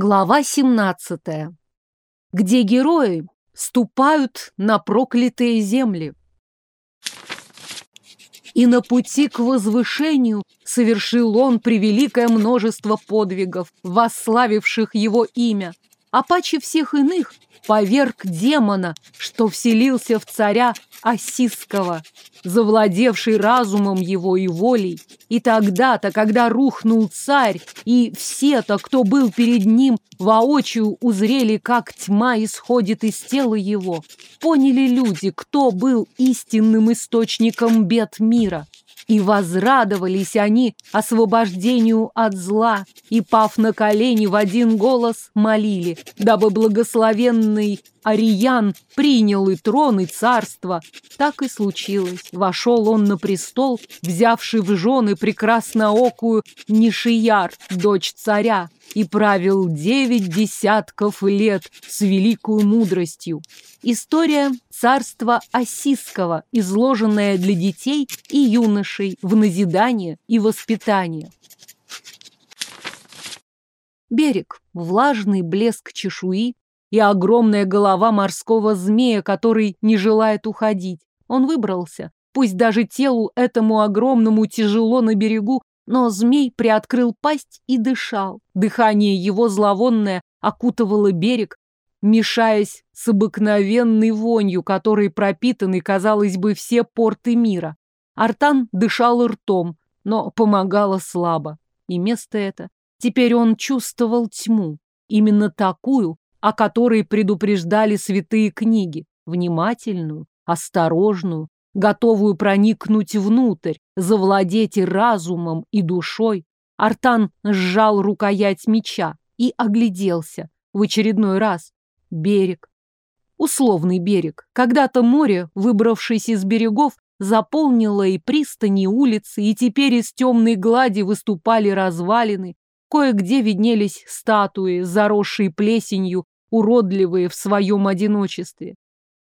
Глава 17. Где герои ступают на проклятые земли. И на пути к возвышению совершил он превеликое множество подвигов, восславивших его имя, а паче всех иных поверг демона, что вселился в царя Осиского, завладевший разумом его и волей. И тогда-то, когда рухнул царь, и все-то, кто был перед ним, воочию узрели, как тьма исходит из тела его, поняли люди, кто был истинным источником бед мира. И возрадовались они освобождению от зла, и, пав на колени, в один голос молили, дабы благословенный Ариян принял и трон, и царство. Так и случилось. Вошел он на престол, взявший в жены прекрасноокую Нишияр, дочь царя, и правил девять десятков лет с великою мудростью. История царства Осиского, изложенная для детей и юношей в назидание и воспитание. Берег, влажный блеск чешуи и огромная голова морского змея, который не желает уходить. Он выбрался. Пусть даже телу этому огромному тяжело на берегу, но змей приоткрыл пасть и дышал. Дыхание его зловонное окутывало берег, мешаясь с обыкновенной вонью, которой пропитаны, казалось бы, все порты мира. Артан дышал ртом, но помогало слабо. И место это. Теперь он чувствовал тьму. Именно такую, о которой предупреждали святые книги. Внимательную, осторожную, готовую проникнуть внутрь, завладеть и разумом, и душой. Артан сжал рукоять меча и огляделся в очередной раз. Берег. Условный берег. Когда-то море, выбравшись из берегов, заполнило и пристани, и улицы, и теперь из темной глади выступали развалины. Кое-где виднелись статуи, заросшие плесенью, уродливые в своем одиночестве.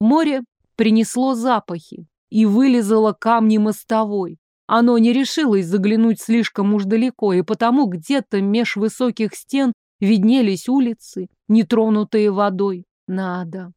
Море принесло запахи, и вылезало камни мостовой. Оно не решилось заглянуть слишком уж далеко, и потому где-то меж высоких стен виднелись улицы, нетронутые водой. Надо.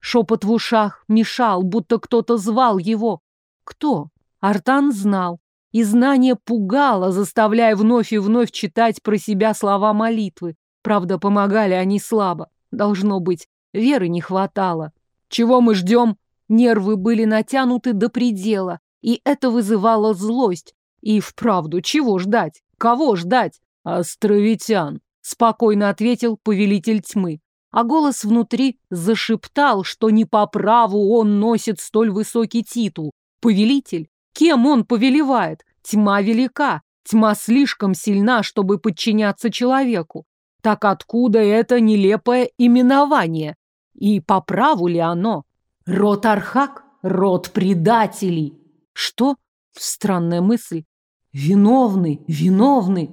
Шепот в ушах мешал, будто кто-то звал его. Кто? Артан знал. И знание пугало, заставляя вновь и вновь читать про себя слова молитвы. Правда, помогали они слабо. Должно быть, веры не хватало. Чего мы ждем? Нервы были натянуты до предела, и это вызывало злость. И вправду, чего ждать? Кого ждать? Островитян, спокойно ответил повелитель тьмы. А голос внутри зашептал, что не по праву он носит столь высокий титул. Повелитель? Кем он повелевает? Тьма велика, тьма слишком сильна, чтобы подчиняться человеку. Так откуда это нелепое именование? И по праву ли оно? Род Архак? Род предателей. Что? Странная мысль. Виновный, виновный.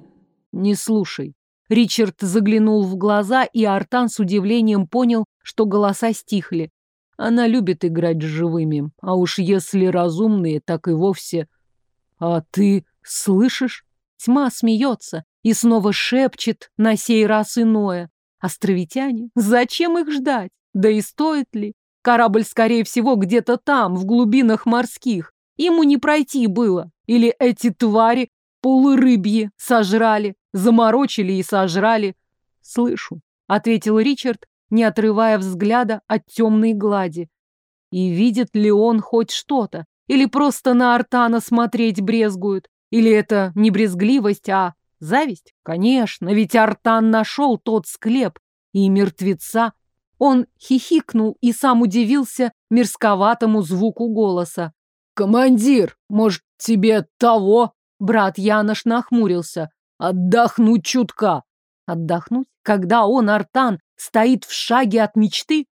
Не слушай. Ричард заглянул в глаза, и Артан с удивлением понял, что голоса стихли. Она любит играть с живыми, а уж если разумные, так и вовсе. А ты слышишь? Тьма смеется и снова шепчет на сей раз иное. Островитяне? Зачем их ждать? Да и стоит ли? Корабль, скорее всего, где-то там, в глубинах морских. Ему не пройти было. Или эти твари полурыбьи сожрали, заморочили и сожрали. Слышу, ответил Ричард, не отрывая взгляда от темной глади. И видит ли он хоть что-то? Или просто на Артана смотреть брезгуют? Или это не брезгливость, а зависть? Конечно, ведь Артан нашел тот склеп, и мертвеца он хихикнул и сам удивился мерзковатому звуку голоса. «Командир, может, тебе того?» Брат Янош нахмурился. «Отдохнуть чутка». Отдохнуть? Когда он, Артан, стоит в шаге от мечты?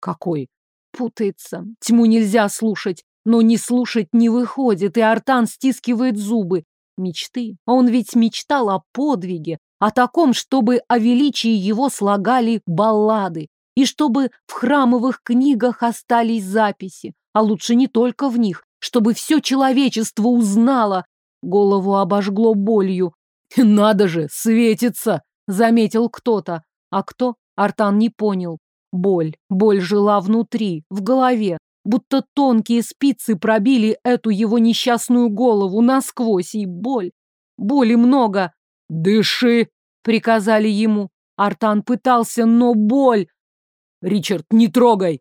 Какой? Путается. Тьму нельзя слушать, но не слушать не выходит, и Артан стискивает зубы. Мечты. Он ведь мечтал о подвиге, о таком, чтобы о величии его слагали баллады и чтобы в храмовых книгах остались записи, а лучше не только в них, чтобы все человечество узнало. Голову обожгло болью. «Надо же, светится!» — заметил кто-то. А кто? Артан не понял. Боль. Боль жила внутри, в голове. Будто тонкие спицы пробили эту его несчастную голову насквозь. И боль. Боли много. «Дыши!» — приказали ему. Артан пытался, но боль... «Ричард, не трогай!»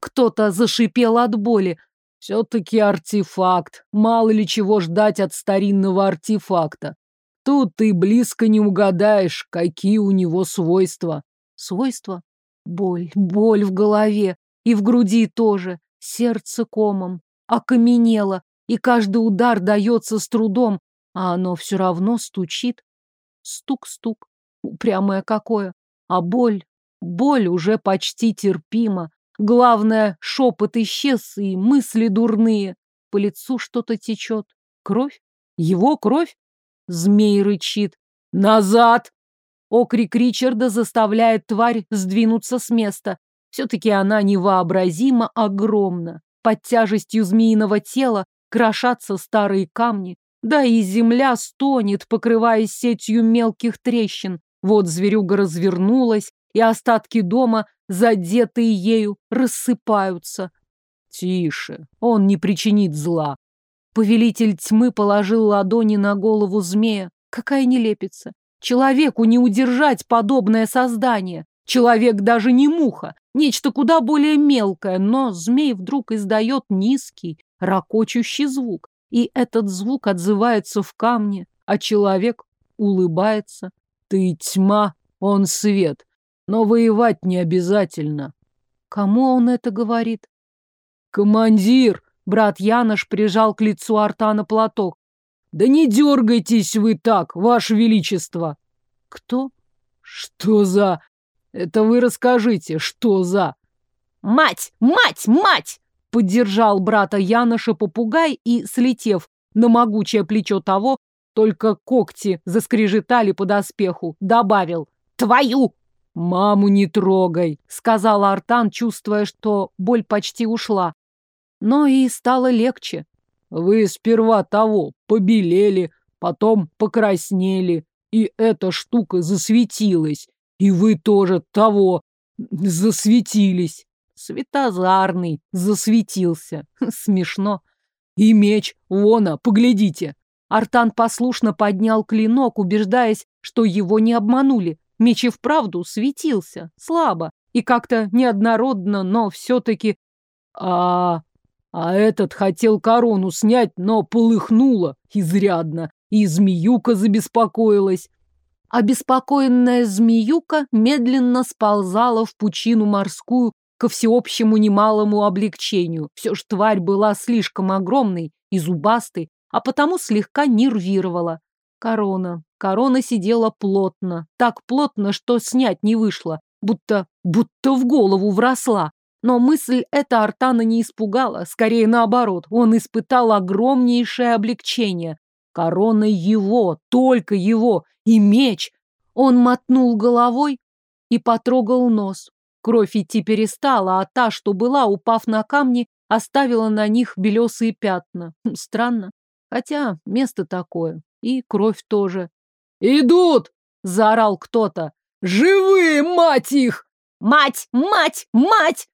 Кто-то зашипел от боли. Все-таки артефакт. Мало ли чего ждать от старинного артефакта. Тут ты близко не угадаешь, какие у него свойства. Свойства? Боль, боль в голове. И в груди тоже. Сердце комом. Окаменело. И каждый удар дается с трудом. А оно все равно стучит. Стук-стук. Упрямое какое. А боль, боль уже почти терпима. Главное, шепот исчез и мысли дурные. По лицу что-то течет. Кровь? Его кровь? Змей рычит. «Назад!» Окрик Ричарда заставляет тварь сдвинуться с места. Все-таки она невообразимо огромна. Под тяжестью змеиного тела крошатся старые камни. Да и земля стонет, покрываясь сетью мелких трещин. Вот зверюга развернулась, и остатки дома, задетые ею, рассыпаются. Тише, он не причинит зла. Повелитель тьмы положил ладони на голову змея. Какая нелепица. Человеку не удержать подобное создание. Человек даже не муха, нечто куда более мелкое, но змей вдруг издает низкий, ракочущий звук. И этот звук отзывается в камне, а человек улыбается. Ты тьма, он свет. Но воевать не обязательно. Кому он это говорит? Командир! Брат Янош прижал к лицу Артана платок. Да не дергайтесь вы так, ваше величество. Кто? Что за... Это вы расскажите, что за... Мать! Мать! Мать! Поддержал брата Яноша попугай и, слетев на могучее плечо того, только когти заскрежетали по доспеху, добавил «Твою!» «Маму не трогай», — сказал Артан, чувствуя, что боль почти ушла. Но и стало легче. «Вы сперва того побелели, потом покраснели, и эта штука засветилась, и вы тоже того засветились». Светозарный засветился. Смешно. И меч, вона, поглядите. Артан послушно поднял клинок, убеждаясь, что его не обманули. Меч и вправду светился, слабо и как-то неоднородно, но все-таки... А... А этот хотел корону снять, но полыхнуло изрядно, и змеюка забеспокоилась. Обеспокоенная змеюка медленно сползала в пучину морскую ко всеобщему немалому облегчению. Все ж тварь была слишком огромной и зубастой, а потому слегка нервировала. Корона. Корона сидела плотно. Так плотно, что снять не вышло. Будто, будто в голову вросла. Но мысль эта Артана не испугала. Скорее наоборот. Он испытал огромнейшее облегчение. Корона его, только его. И меч. Он мотнул головой и потрогал нос. Кровь идти перестала, а та, что была, упав на камни, оставила на них белесые пятна. Хм, странно. Хотя место такое. И кровь тоже. «Идут!» — заорал кто-то. «Живые, мать их!» «Мать! Мать! Мать!»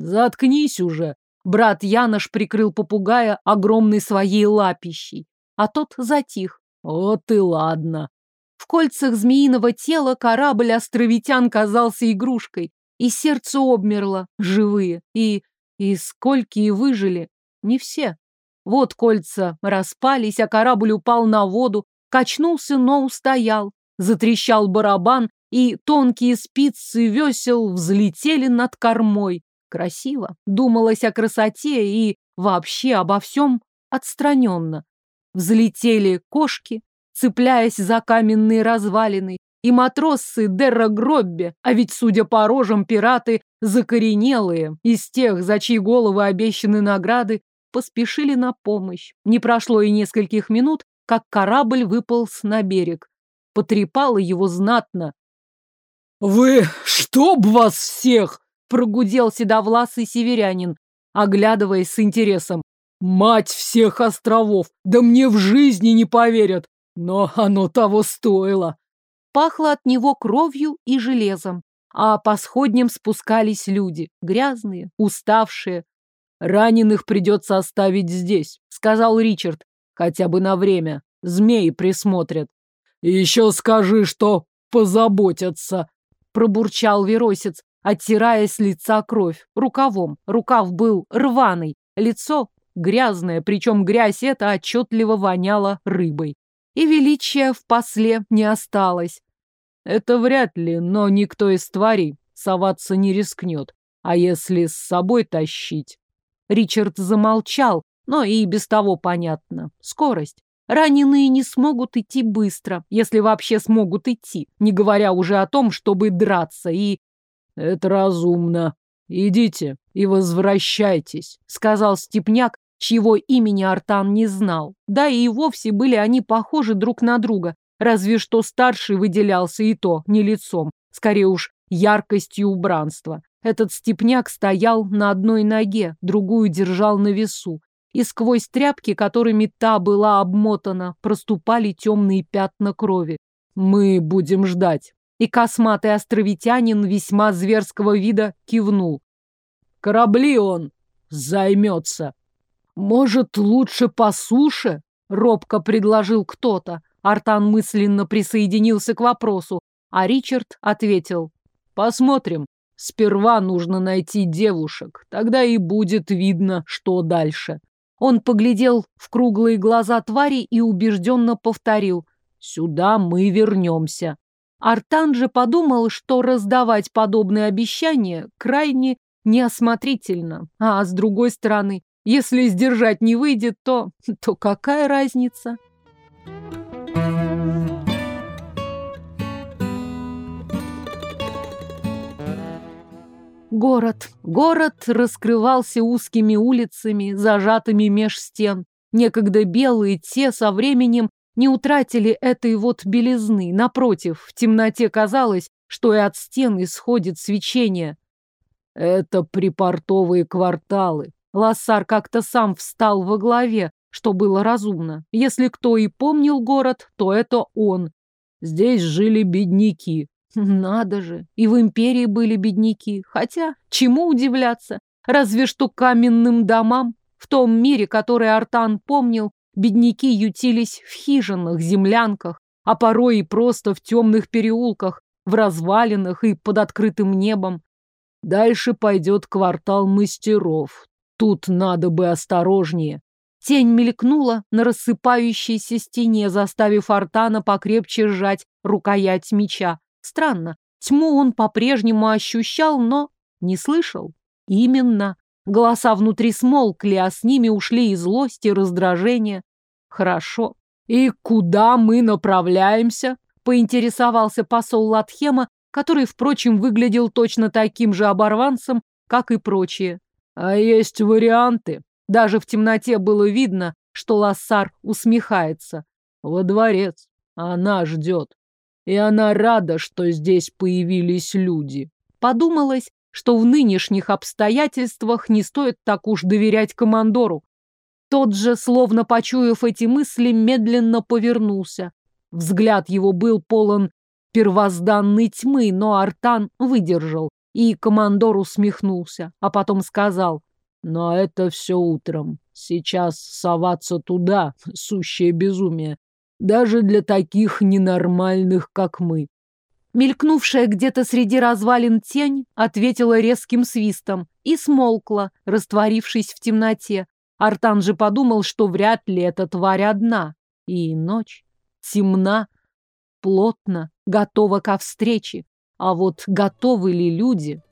«Заткнись уже!» Брат Янош прикрыл попугая огромной своей лапищей, а тот затих. Вот и ладно. В кольцах змеиного тела корабль островитян казался игрушкой, и сердце обмерло, живые, и... и сколько и выжили. Не все. Вот кольца распались, а корабль упал на воду, качнулся, но устоял. Затрещал барабан, и тонкие спицы весел взлетели над кормой. Красиво. Думалось о красоте и вообще обо всем отстраненно. Взлетели кошки, цепляясь за каменные развалины, и матросы Дерра Гробби, а ведь, судя по рожам, пираты закоренелые, из тех, за чьи головы обещаны награды, поспешили на помощь. Не прошло и нескольких минут, как корабль выполз на берег. Потрепало его знатно. «Вы, чтоб вас всех!» — прогудел седовласый северянин, оглядываясь с интересом. «Мать всех островов! Да мне в жизни не поверят! Но оно того стоило!» Пахло от него кровью и железом. а по сходням спускались люди, грязные, уставшие. «Раненых придется оставить здесь», — сказал Ричард, — «хотя бы на время. Змеи присмотрят». «Еще скажи, что позаботятся», — пробурчал Веросец, оттирая с лица кровь рукавом. Рукав был рваный, лицо грязное, причем грязь эта отчетливо воняла рыбой. И величия в после не осталось. Это вряд ли, но никто из тварей соваться не рискнет. А если с собой тащить? Ричард замолчал, но и без того понятно. Скорость. Раненые не смогут идти быстро, если вообще смогут идти, не говоря уже о том, чтобы драться и... Это разумно. Идите и возвращайтесь, сказал Степняк, чьего имени Артан не знал. Да и вовсе были они похожи друг на друга, разве что старший выделялся и то не лицом, скорее уж яркостью убранства. Этот степняк стоял на одной ноге, другую держал на весу, и сквозь тряпки, которыми та была обмотана, проступали темные пятна крови. «Мы будем ждать». И косматый островитянин весьма зверского вида кивнул. «Корабли он займется». «Может, лучше по суше?» — робко предложил кто-то. Артан мысленно присоединился к вопросу, а Ричард ответил. «Посмотрим. Сперва нужно найти девушек, тогда и будет видно, что дальше». Он поглядел в круглые глаза твари и убежденно повторил. «Сюда мы вернемся». Артан же подумал, что раздавать подобные обещания крайне неосмотрительно. А с другой стороны, если сдержать не выйдет, то... то какая разница? Город. Город раскрывался узкими улицами, зажатыми меж стен. Некогда белые те со временем не утратили этой вот белизны. Напротив, в темноте казалось, что и от стен исходит свечение. Это припортовые кварталы, Лассар как-то сам встал во главе, что было разумно. Если кто и помнил город, то это он. Здесь жили бедняки. Надо же, и в империи были бедняки. Хотя, чему удивляться? Разве что каменным домам. В том мире, который Артан помнил, бедняки ютились в хижинах, землянках, а порой и просто в темных переулках, в развалинах и под открытым небом. Дальше пойдет квартал мастеров. Тут надо бы осторожнее. Тень мелькнула на рассыпающейся стене, заставив Артана покрепче сжать рукоять меча. Странно, тьму он по-прежнему ощущал, но не слышал. Именно. Голоса внутри смолкли, а с ними ушли и злость, и раздражение. Хорошо. И куда мы направляемся? Поинтересовался посол Латхема, который, впрочем, выглядел точно таким же оборванцем, как и прочие. А есть варианты. Даже в темноте было видно, что Лассар усмехается. Во дворец. Она ждет. И она рада, что здесь появились люди. Подумалось, что в нынешних обстоятельствах не стоит так уж доверять командору. Тот же, словно почуяв эти мысли, медленно повернулся. Взгляд его был полон первозданной тьмы, но Артан выдержал. И командор усмехнулся, а потом сказал, «Но это все утром. Сейчас соваться туда — сущее безумие. Даже для таких ненормальных, как мы». Мелькнувшая где-то среди развалин тень ответила резким свистом и смолкла, растворившись в темноте. Артан же подумал, что вряд ли эта тварь одна. И ночь темна, плотно, готова ко встрече. А вот готовы ли люди?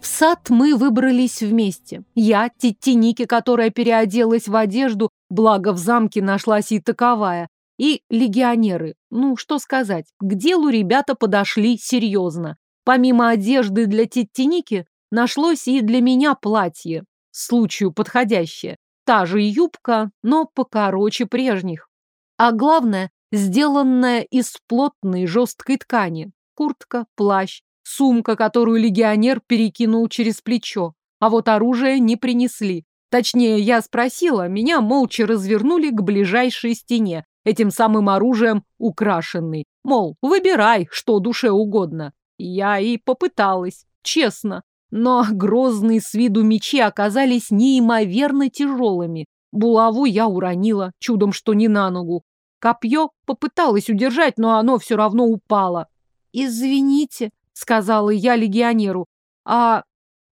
В сад мы выбрались вместе. Я, Тетти Ники, которая переоделась в одежду, благо в замке нашлась и таковая, и легионеры. Ну, что сказать, к делу ребята подошли серьезно. Помимо одежды для Теттиники, нашлось и для меня платье, случаю подходящее. Та же юбка, но покороче прежних. А главное, сделанная из плотной жесткой ткани. Куртка, плащ, сумка, которую легионер перекинул через плечо. А вот оружие не принесли. Точнее, я спросила, меня молча развернули к ближайшей стене, этим самым оружием украшенный. Мол, выбирай, что душе угодно. Я и попыталась, честно. Но грозные с виду мечи оказались неимоверно тяжелыми. Булаву я уронила, чудом что не на ногу. Копье попыталась удержать, но оно все равно упало. «Извините», — сказала я легионеру, — «а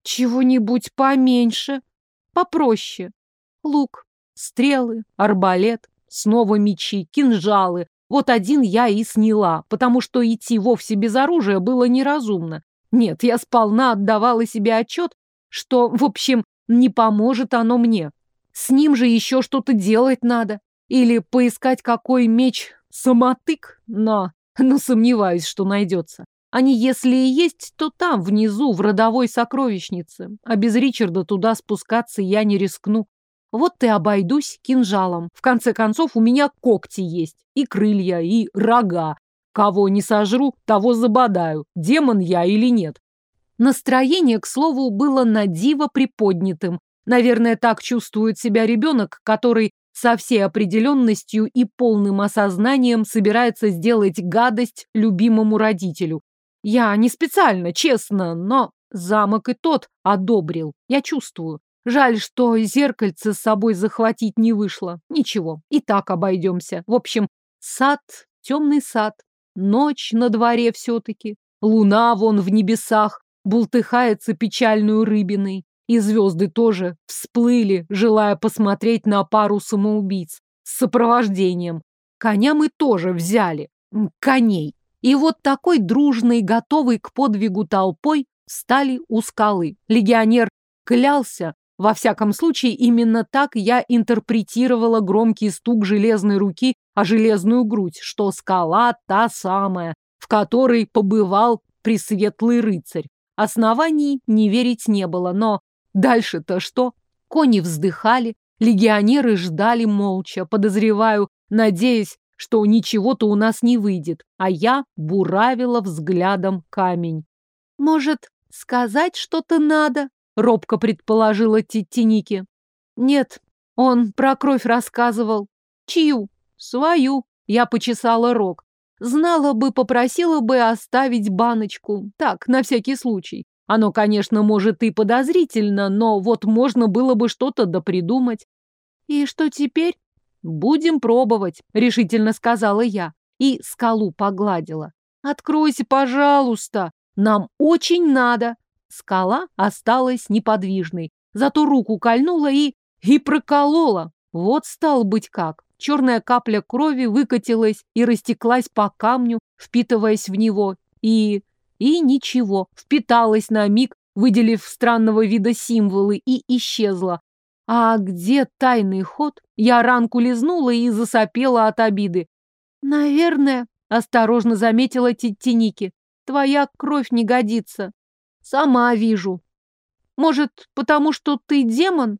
чего-нибудь поменьше, попроще. Лук, стрелы, арбалет, снова мечи, кинжалы. Вот один я и сняла, потому что идти вовсе без оружия было неразумно. Нет, я сполна отдавала себе отчет, что, в общем, не поможет оно мне. С ним же еще что-то делать надо. Или поискать какой меч самотык, но, ну, сомневаюсь, что найдется. Они, если и есть, то там, внизу, в родовой сокровищнице. А без Ричарда туда спускаться я не рискну. Вот и обойдусь кинжалом. В конце концов, у меня когти есть, и крылья, и рога. Кого не сожру, того забодаю, демон я или нет. Настроение, к слову, было на диво приподнятым. Наверное, так чувствует себя ребенок, который со всей определенностью и полным осознанием собирается сделать гадость любимому родителю. Я не специально, честно, но замок и тот одобрил. Я чувствую. Жаль, что зеркальце с собой захватить не вышло. Ничего, и так обойдемся. В общем, сад, темный сад, ночь на дворе все-таки, луна вон в небесах, бултыхается печальную рыбиной. И звезды тоже всплыли, желая посмотреть на пару самоубийц с сопровождением. Коня мы тоже взяли. Коней. И вот такой дружный, готовый к подвигу толпой стали у скалы. Легионер клялся, во всяком случае, именно так я интерпретировала громкий стук железной руки о железную грудь, что скала та самая, в которой побывал пресветлый рыцарь. Оснований не верить не было, но Дальше-то что? Кони вздыхали, легионеры ждали молча, подозреваю, надеясь, что ничего-то у нас не выйдет, а я буравила взглядом камень. «Может, сказать что-то надо?» — робко предположила Титтиники. «Нет, он про кровь рассказывал. Чью? Свою». Я почесала рог. Знала бы, попросила бы оставить баночку. Так, на всякий случай. Оно, конечно, может и подозрительно, но вот можно было бы что-то допридумать. И что теперь? Будем пробовать, решительно сказала я и скалу погладила. Откройся, пожалуйста, нам очень надо. Скала осталась неподвижной, зато руку кольнула и... и проколола. Вот стал быть как. Черная капля крови выкатилась и растеклась по камню, впитываясь в него, и... И ничего, впиталась на миг, выделив странного вида символы, и исчезла. А где тайный ход? Я ранку лизнула и засопела от обиды. Наверное, осторожно заметила Тиники, твоя кровь не годится. Сама вижу. Может, потому что ты демон?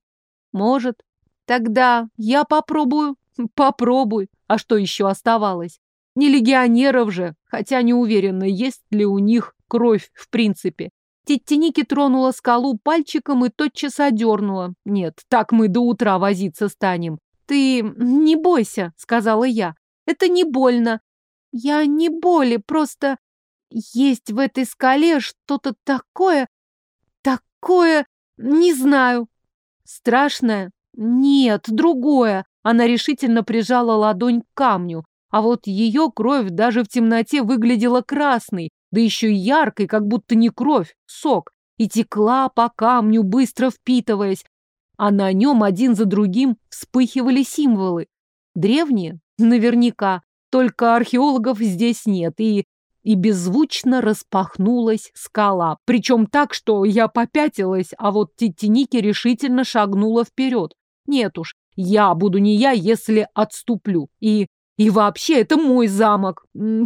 Может. Тогда я попробую. Попробуй. А что еще оставалось? Не легионеров же, хотя не уверена, есть ли у них кровь в принципе. Теттиники тронула скалу пальчиком и тотчас одернула. Нет, так мы до утра возиться станем. Ты не бойся, сказала я. Это не больно. Я не боли, просто есть в этой скале что-то такое, такое, не знаю. Страшное? Нет, другое. Она решительно прижала ладонь к камню. А вот ее кровь даже в темноте выглядела красной, да еще яркой, как будто не кровь, сок, и текла по камню, быстро впитываясь, а на нем один за другим вспыхивали символы. Древние? Наверняка. Только археологов здесь нет, и... И беззвучно распахнулась скала. Причем так, что я попятилась, а вот Титиники решительно шагнула вперед. Нет уж, я буду не я, если отступлю. И и вообще, это мой замок.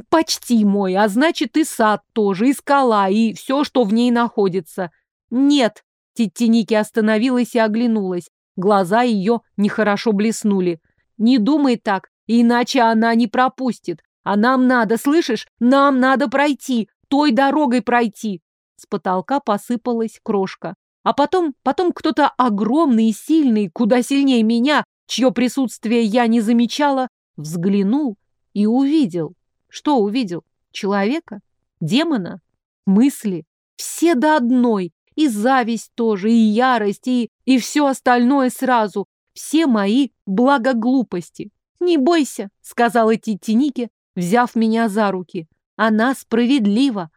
Почти мой, а значит и сад тоже, и скала, и все, что в ней находится. Нет. Титтиники остановилась и оглянулась. Глаза ее нехорошо блеснули. Не думай так, иначе она не пропустит. А нам надо, слышишь? Нам надо пройти, той дорогой пройти. С потолка посыпалась крошка. А потом, потом кто-то огромный и сильный, куда сильнее меня, чье присутствие я не замечала, взглянул и увидел. Что увидел? Человека? Демона? Мысли? Все до одной. И зависть тоже, и ярость, и, и все остальное сразу. Все мои благоглупости. «Не бойся», — сказала Титинике, взяв меня за руки. «Она справедлива».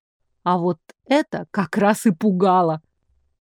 А вот это как раз и пугало.